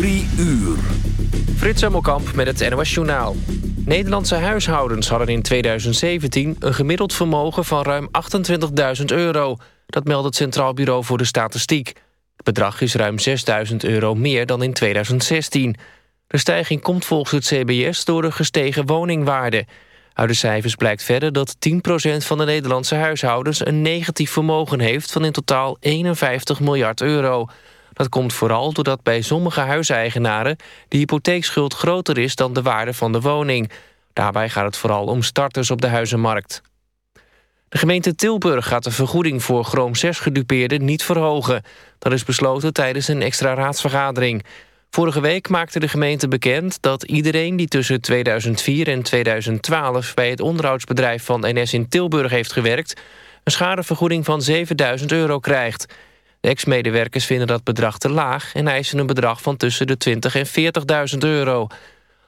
Drie uur. Frits Emmelkamp met het NOS Journaal. Nederlandse huishoudens hadden in 2017 een gemiddeld vermogen van ruim 28.000 euro. Dat meldt het Centraal Bureau voor de Statistiek. Het bedrag is ruim 6.000 euro meer dan in 2016. De stijging komt volgens het CBS door de gestegen woningwaarde. Uit de cijfers blijkt verder dat 10% van de Nederlandse huishoudens... een negatief vermogen heeft van in totaal 51 miljard euro... Dat komt vooral doordat bij sommige huiseigenaren... de hypotheekschuld groter is dan de waarde van de woning. Daarbij gaat het vooral om starters op de huizenmarkt. De gemeente Tilburg gaat de vergoeding voor Chroom 6-gedupeerden niet verhogen. Dat is besloten tijdens een extra raadsvergadering. Vorige week maakte de gemeente bekend dat iedereen die tussen 2004 en 2012... bij het onderhoudsbedrijf van NS in Tilburg heeft gewerkt... een schadevergoeding van 7000 euro krijgt... De ex-medewerkers vinden dat bedrag te laag... en eisen een bedrag van tussen de 20 en 40.000 euro.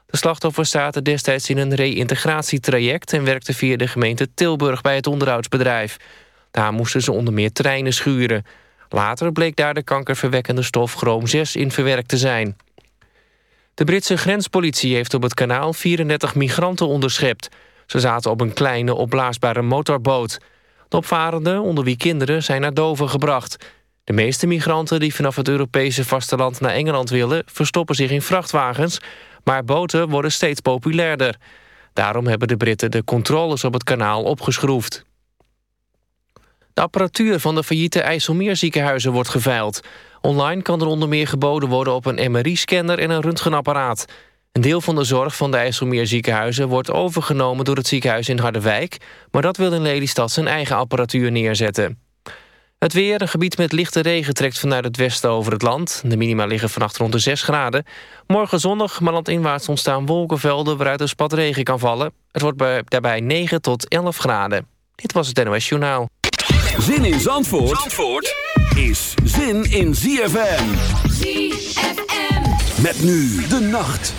De slachtoffers zaten destijds in een reïntegratietraject... en werkten via de gemeente Tilburg bij het onderhoudsbedrijf. Daar moesten ze onder meer treinen schuren. Later bleek daar de kankerverwekkende stof chroom 6 in verwerkt te zijn. De Britse grenspolitie heeft op het kanaal 34 migranten onderschept. Ze zaten op een kleine opblaasbare motorboot. De opvarenden, onder wie kinderen, zijn naar Dover gebracht... De meeste migranten die vanaf het Europese vasteland naar Engeland willen... verstoppen zich in vrachtwagens, maar boten worden steeds populairder. Daarom hebben de Britten de controles op het kanaal opgeschroefd. De apparatuur van de failliete IJsselmeerziekenhuizen wordt geveild. Online kan er onder meer geboden worden op een MRI-scanner en een röntgenapparaat. Een deel van de zorg van de IJsselmeerziekenhuizen wordt overgenomen door het ziekenhuis in Harderwijk... maar dat wil in Lelystad zijn eigen apparatuur neerzetten. Het weer, een gebied met lichte regen trekt vanuit het westen over het land. De minima liggen vannacht rond de 6 graden. Morgen zonnig, maar landinwaarts ontstaan wolkenvelden... waaruit een spat regen kan vallen. Het wordt daarbij 9 tot 11 graden. Dit was het NOS Journaal. Zin in Zandvoort, Zandvoort is zin in ZFM. ZFM. Met nu de nacht.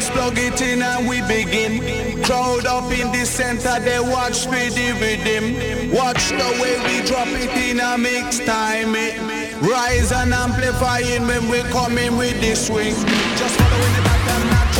Plug it in and we begin. Crowd up in the center, they watch me the rhythm. Watch the way we drop it in a mix time. It rise and amplifying when we come in with the swing. Just following the pattern naturally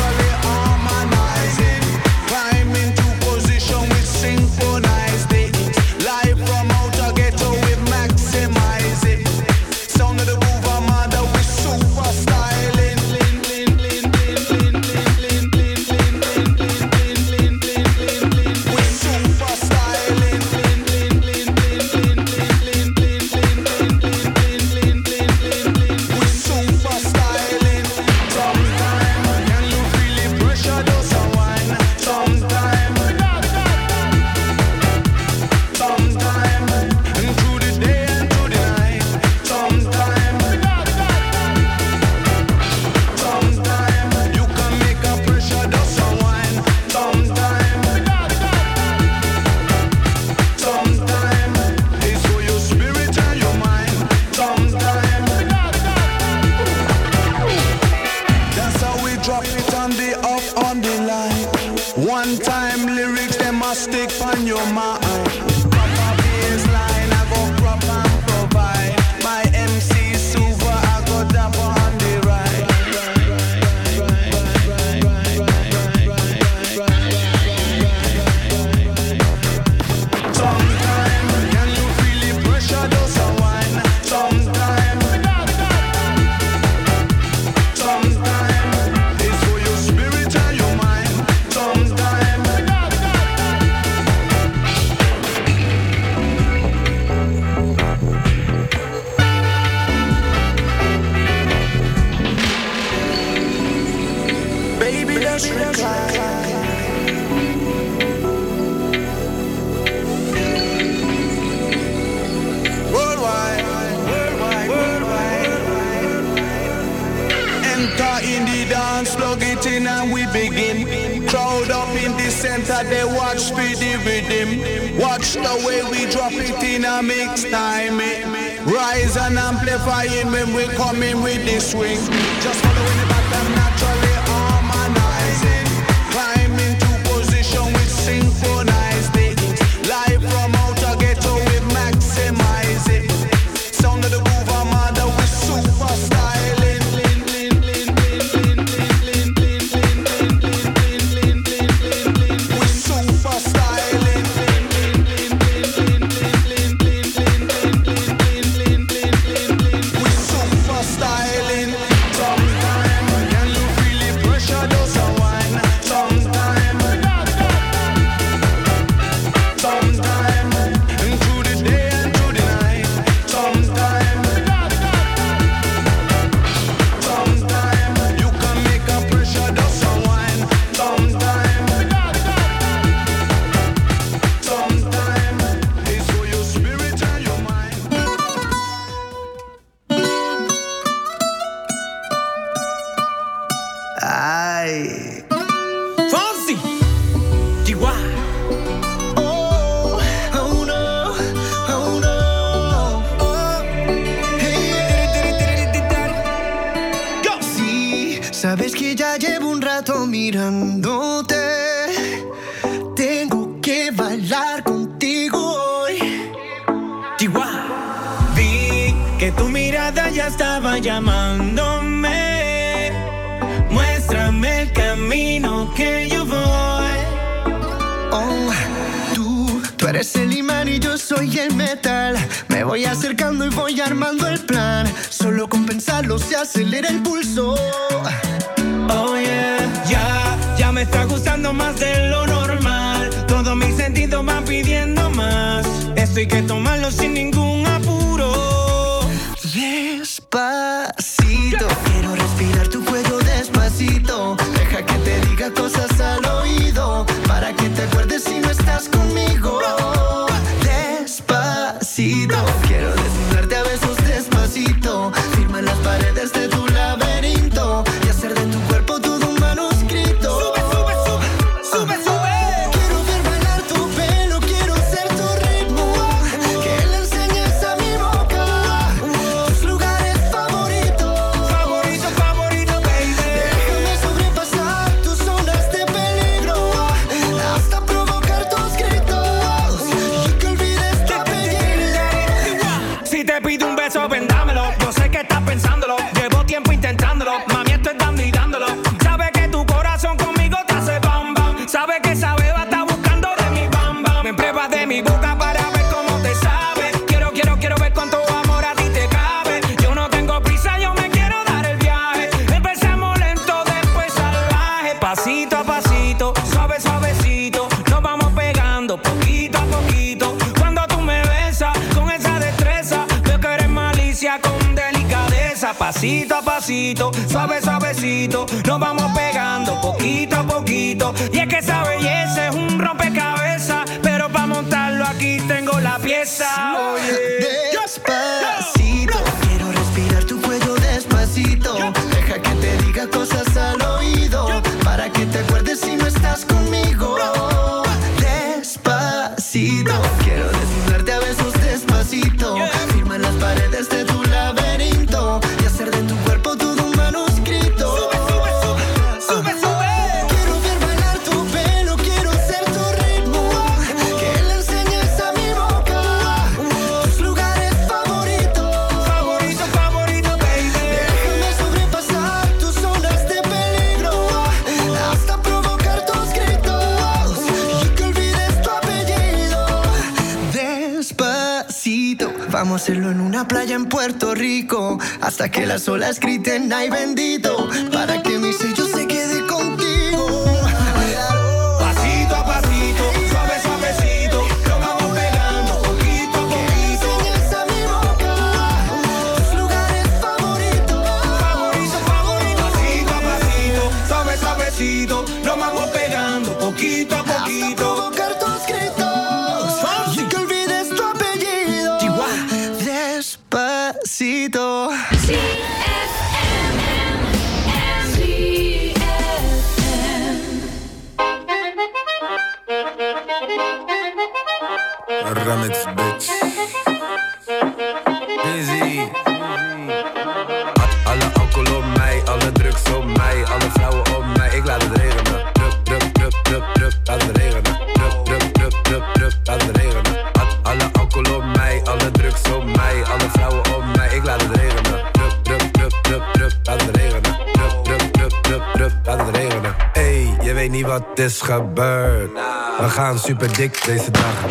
We gaan super dik deze dagen.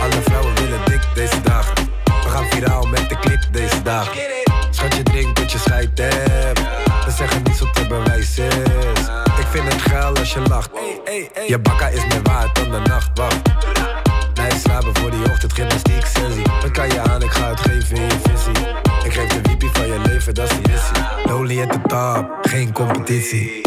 Alle vrouwen willen dik deze dagen. We gaan viraal met de clip deze dagen. Schat je drink dat je scheid hebt. We zeggen niet zo te bewijs is. Ik vind het geil als je lacht. Je bakka is meer waard dan de nacht. Wacht. Nee, slapen voor die ochtend, gymnastiek, sensie. Wat kan je aan, ik ga het geven in je visie. Ik geef de wiepie van je leven, dat is de missie. Lonely at the top, geen competitie.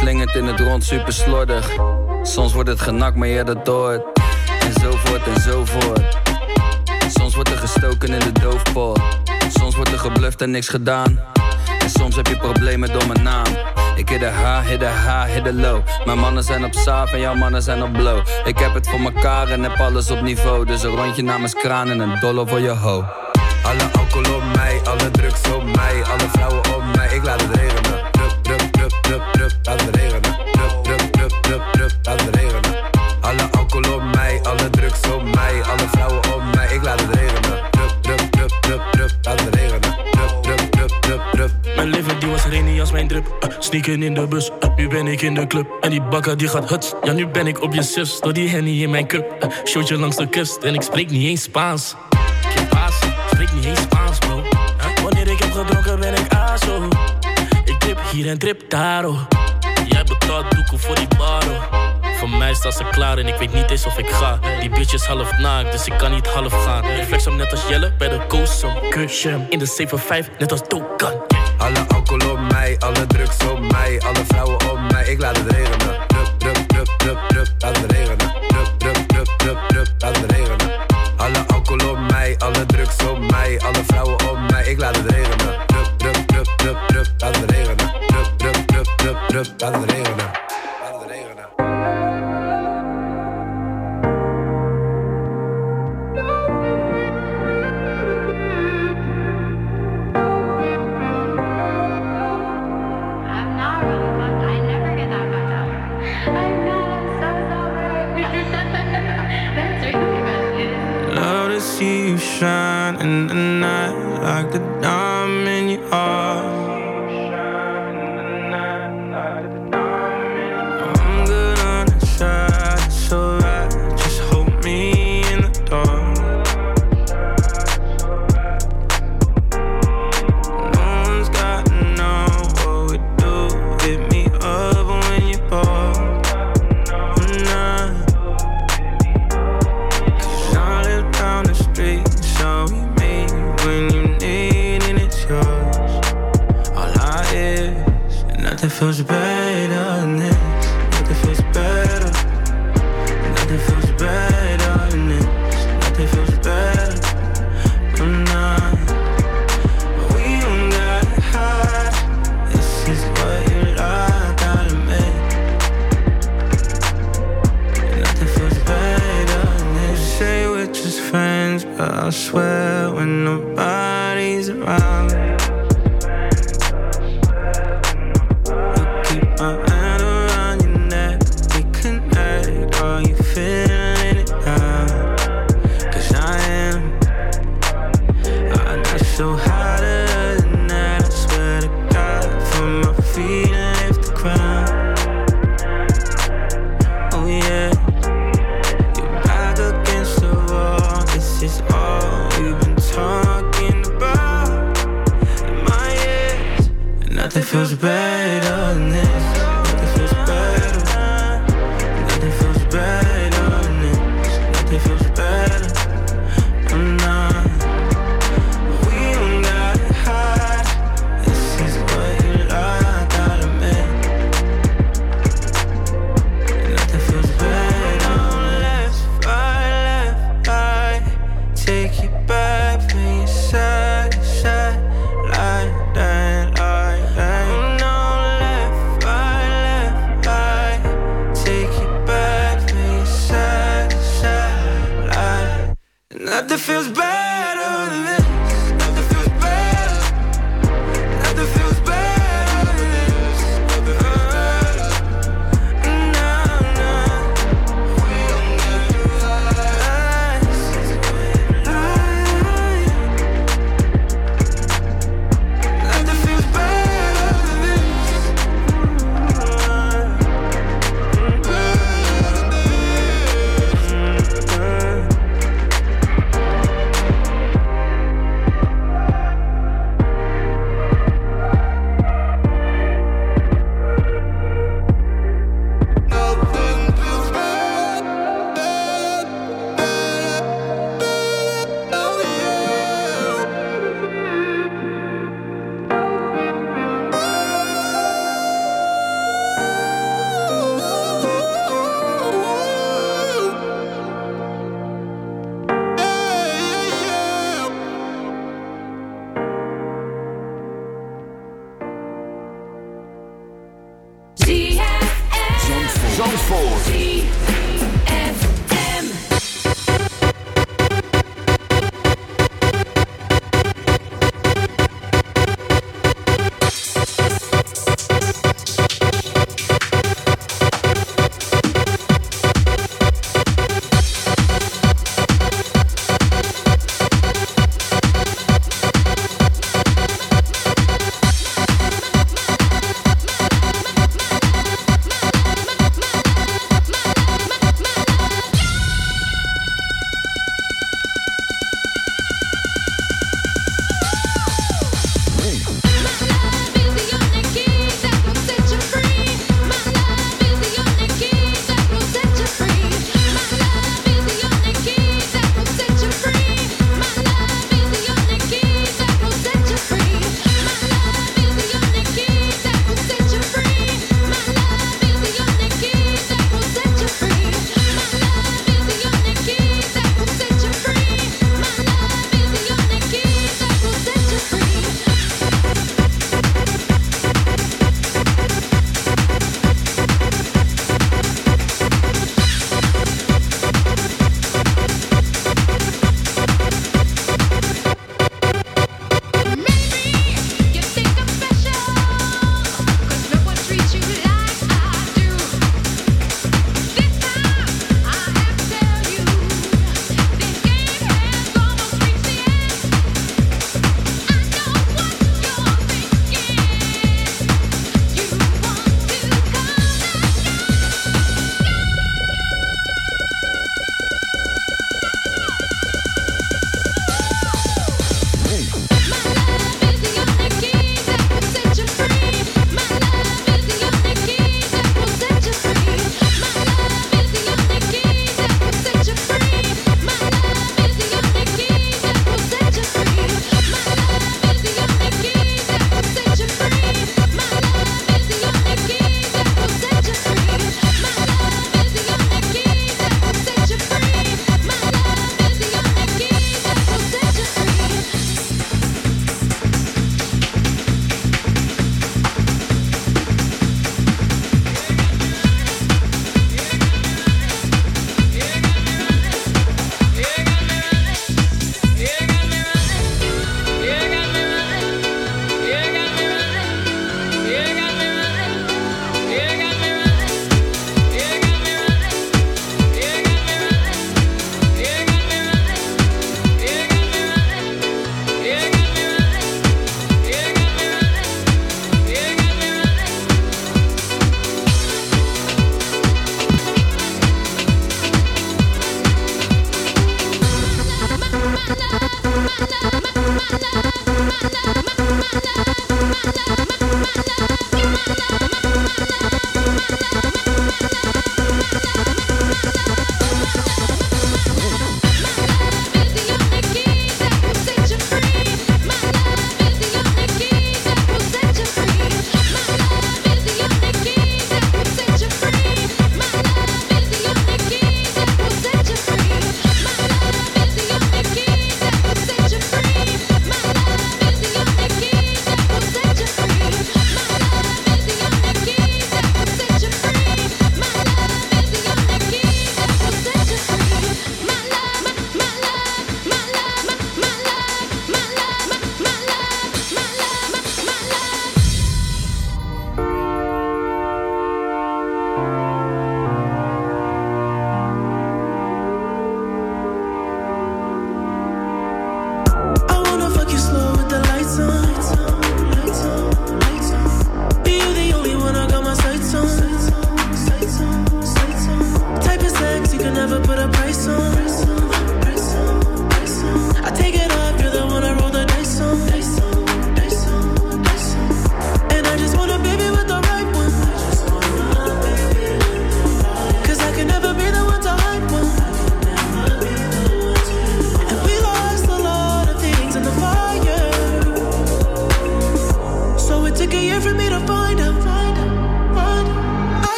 Slingert in het rond, super slordig. Soms wordt het genakt, maar jij dat hoort. En zo voort. Soms wordt er gestoken in de doofpot. Soms wordt er gebluft en niks gedaan. En soms heb je problemen door mijn naam. Ik hit de H, hit de de low. Mijn mannen zijn op saaf en jouw mannen zijn op blow. Ik heb het voor mekaar en heb alles op niveau. Dus een rondje namens kraan en een dollar voor je ho. Alle alcohol op mij, alle drugs op mij, alle vrouwen op mij. Ik laat het regenen. Druk, druk, laat druk, druk, druk, laat het regenen. Alle alcohol op mij, alle drugs op mij, alle vrouwen op mij. Ik laat het regenen. Druk, druk, druk, druk, druk, laat het regenen. Druk, druk, druk, druk, druk. Mijn leven die was rainy als mijn drip. Uh, sneaken in de bus, uh, nu ben ik in de club. En die bakker die gaat huts. Ja, nu ben ik op je zus. Door die henny in mijn cup. Uh, showtje langs de kust en ik spreek niet eens Spaans. Que pasa? Spreek niet eens Spaans, Hier en trip daar, oh. Jij betaalt doeken voor die bar, oh. Voor mij staat ze klaar en ik weet niet eens of ik ga. Die bitch is half naakt, dus ik kan niet half gaan. Ik flex hem net als Jelle bij de Coast, kusje. In de 7-5, net als Dokan. Alle alcohol op mij, alle drugs op mij, alle vrouwen op mij. Ik laat het regenen. Druk, druk, druk, druk, druk, laat het regenen. Druk, druk, druk, druk, druk, laat het regenen. Alle alcohol op mij, alle drugs op mij, alle vrouwen op mij. Ik laat het regenen. drup de Love to see you shine in the night like the dawn.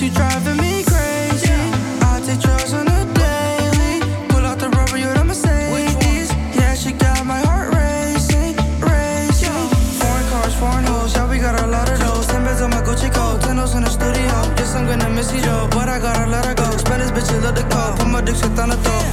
Cause you driving me crazy. I take drugs on the daily. Pull out the rubber, you're my Mercedes. Yeah, she got my heart racing, racing. Foreign cars, foreign hoes, yeah, we got a lot of those. Ten beds on my Gucci coat, ten in the studio. Guess I'm gonna miss you, though, but I gotta let her go. Spend this bitch a little go. Put my dick shit on the throat.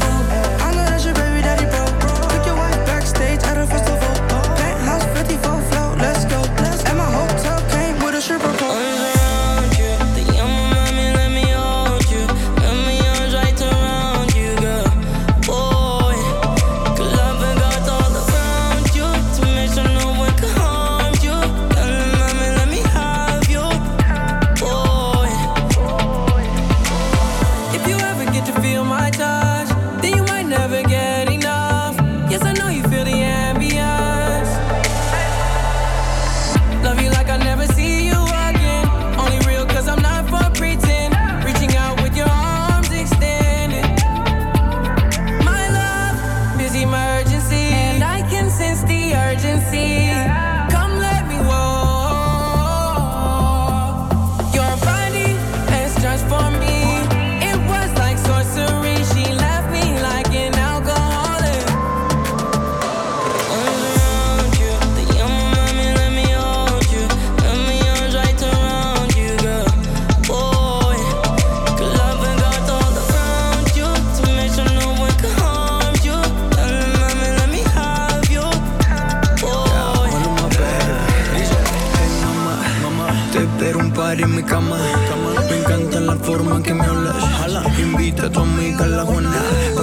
entre tu amiga en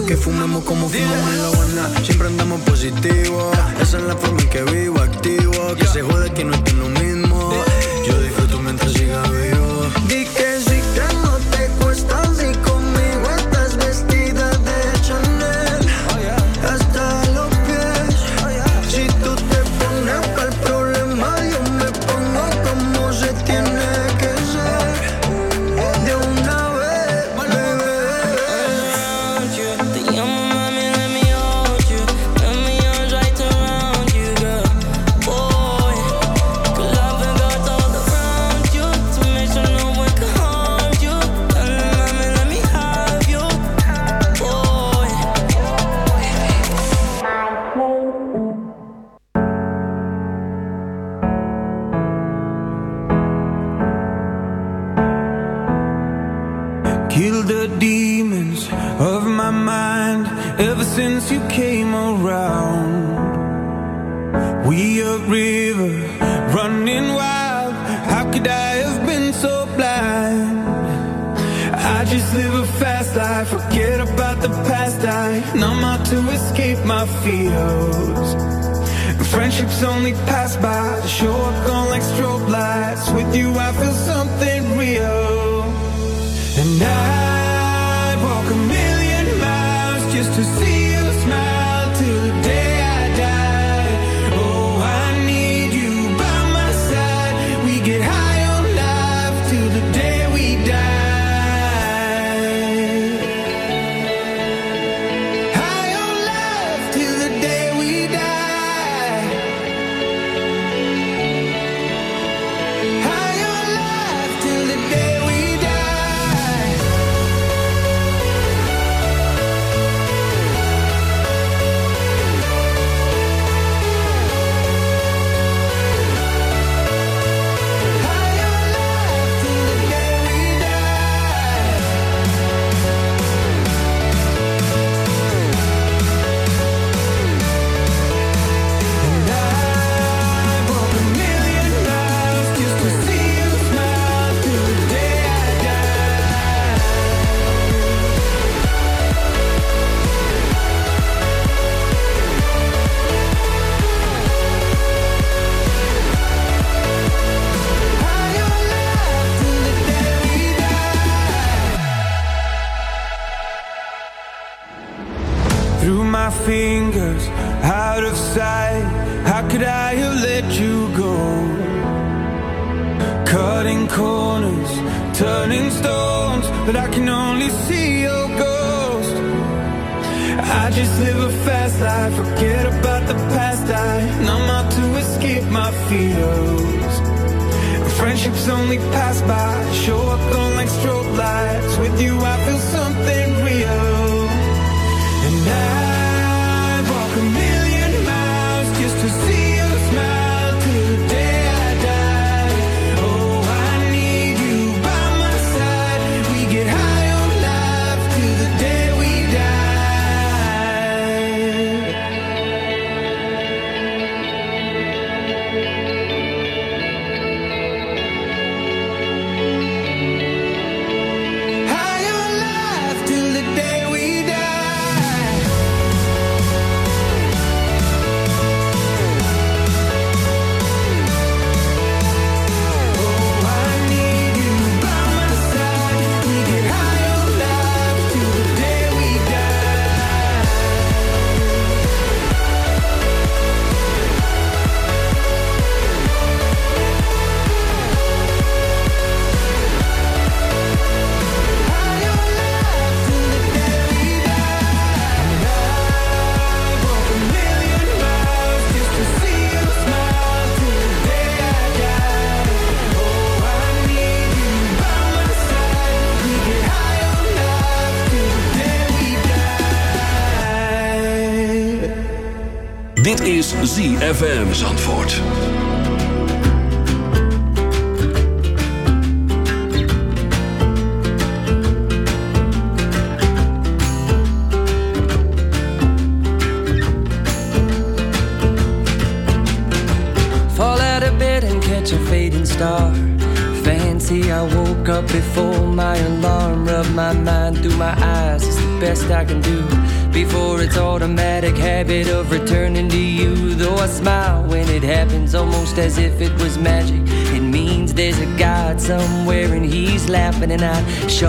que fumemos como fumamos en la buena. Siempre andamos positivo. Esa es la forma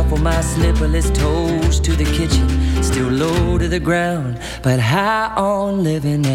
shuffle my slipperless toes to the kitchen, still low to the ground, but high on living.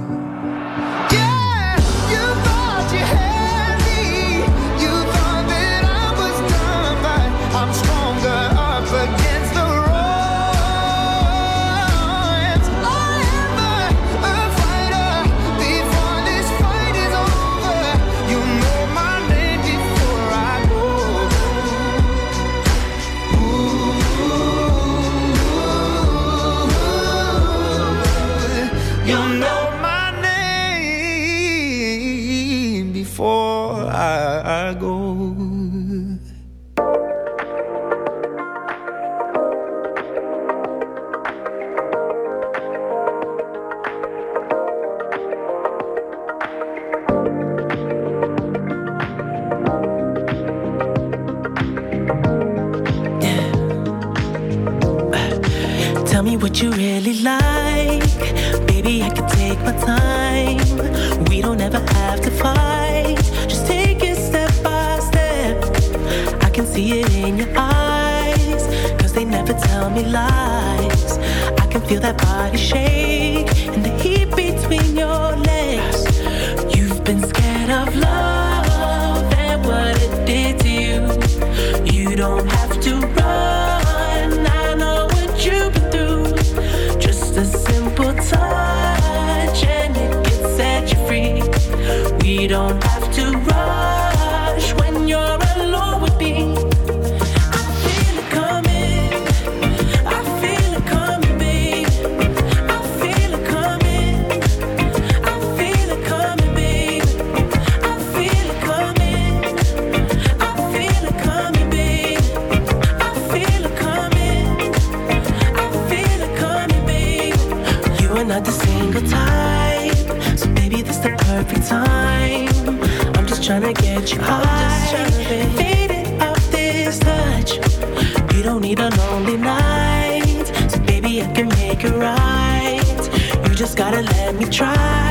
try.